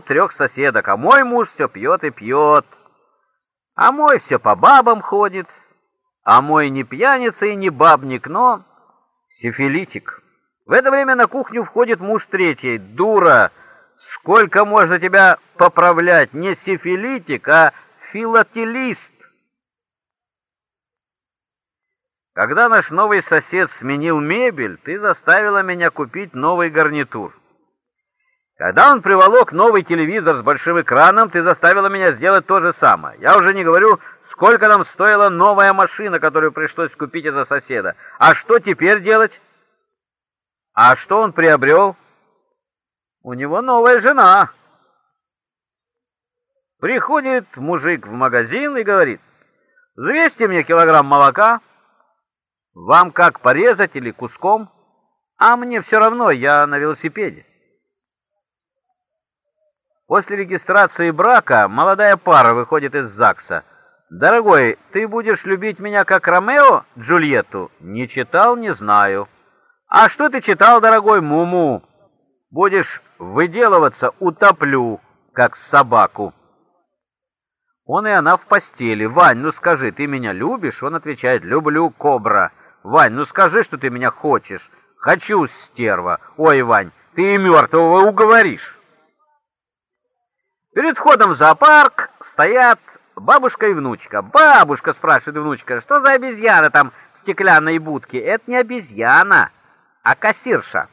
трех соседок, а мой муж все пьет и пьет, а мой все по бабам ходит, а мой не пьяница и не бабник, но сифилитик. В это время на кухню входит муж третий. Дура, сколько можно тебя поправлять? Не сифилитик, а филателист. Когда наш новый сосед сменил мебель, ты заставила меня купить новый гарнитур. Когда он приволок новый телевизор с большим экраном, ты заставила меня сделать то же самое. Я уже не говорю, сколько нам стоила новая машина, которую пришлось купить из-за соседа. А что теперь делать? А что он приобрел? У него новая жена. Приходит мужик в магазин и говорит, «Взвесьте мне килограмм молока. Вам как, порезать или куском? А мне все равно, я на велосипеде». После регистрации брака молодая пара выходит из ЗАГСа. «Дорогой, ты будешь любить меня как Ромео, Джульетту?» «Не читал, не знаю». «А что ты читал, дорогой Муму?» «Будешь выделываться, утоплю, как собаку». Он и она в постели. «Вань, ну скажи, ты меня любишь?» Он отвечает, «Люблю, кобра». «Вань, ну скажи, что ты меня хочешь». «Хочу, стерва». «Ой, Вань, ты и мертвого уговоришь». Перед входом в зоопарк стоят бабушка и внучка. Бабушка спрашивает внучка, что за обезьяна там в стеклянной будке? Это не обезьяна, а кассирша.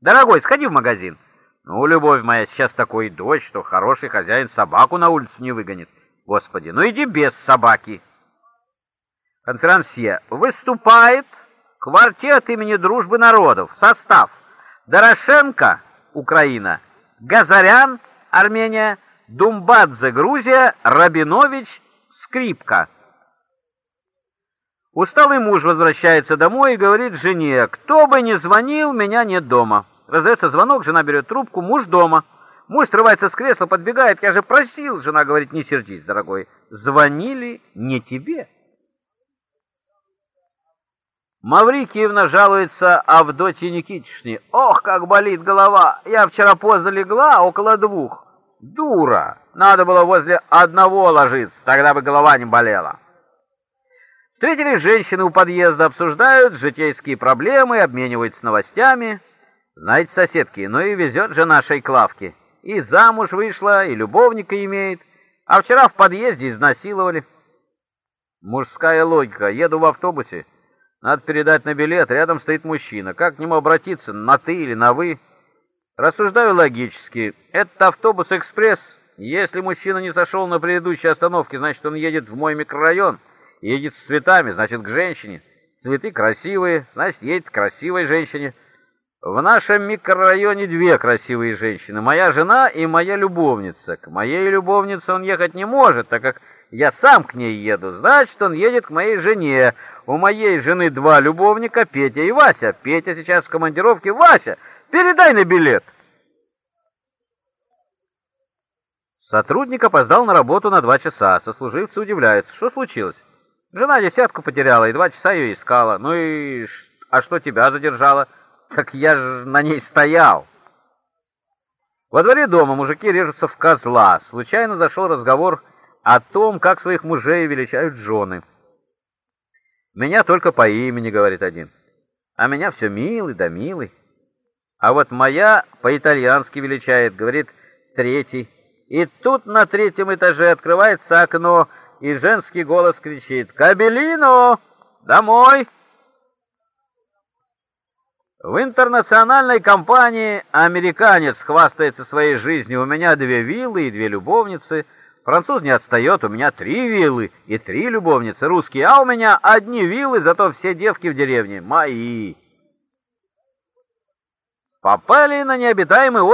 Дорогой, сходи в магазин. Ну, любовь моя, сейчас такой дождь, что хороший хозяин собаку на улицу не выгонит. Господи, ну иди без собаки. Конферансье выступает квартет имени дружбы народов. Состав. Дорошенко, Украина. Газарян, Армения, Думбадзе, Грузия, Рабинович, Скрипка. Усталый муж возвращается домой и говорит жене, кто бы ни звонил, меня нет дома. Раздается звонок, жена берет трубку, муж дома. Муж срывается с кресла, подбегает, я же просил, жена говорит, не сердись, дорогой, звонили не тебе. Маврикиевна жалуется Авдотье Никитичне. «Ох, как болит голова! Я вчера поздно легла, около двух. Дура! Надо было возле одного ложиться, тогда бы голова не болела». Встретились женщины у подъезда, обсуждают житейские проблемы, обмениваются новостями. Знаете, соседки, ну и везет же нашей Клавке. И замуж вышла, и любовника имеет. А вчера в подъезде изнасиловали. Мужская логика. Еду в автобусе. Надо передать на билет, рядом стоит мужчина. Как к нему обратиться, на «ты» или на «вы»? Рассуждаю логически. Этот автобус-экспресс. Если мужчина не сошел на предыдущей остановке, значит, он едет в мой микрорайон. Едет с цветами, значит, к женщине. Цветы красивые, значит, едет к красивой женщине. В нашем микрорайоне две красивые женщины. Моя жена и моя любовница. К моей любовнице он ехать не может, так как я сам к ней еду. Значит, он едет к моей жене. У моей жены два любовника, Петя и Вася. Петя сейчас в командировке. Вася, передай на билет. Сотрудник опоздал на работу на два часа. Сослуживцы удивляются. Что случилось? Жена десятку потеряла и два часа ее искала. Ну и... А что тебя задержало? Так я же на ней стоял. Во дворе дома мужики режутся в козла. Случайно зашел разговор о том, как своих мужей величают жены. Меня только по имени, говорит один. А меня все милый да милый. А вот моя по-итальянски величает, говорит третий. И тут на третьем этаже открывается окно, и женский голос кричит «Кабелино! Домой!» В интернациональной компании американец хвастается своей жизнью. У меня две виллы и две любовницы – Француз не отстает, у меня три виллы и три любовницы русские, а у меня одни виллы, зато все девки в деревне мои. Попали на необитаемый остров.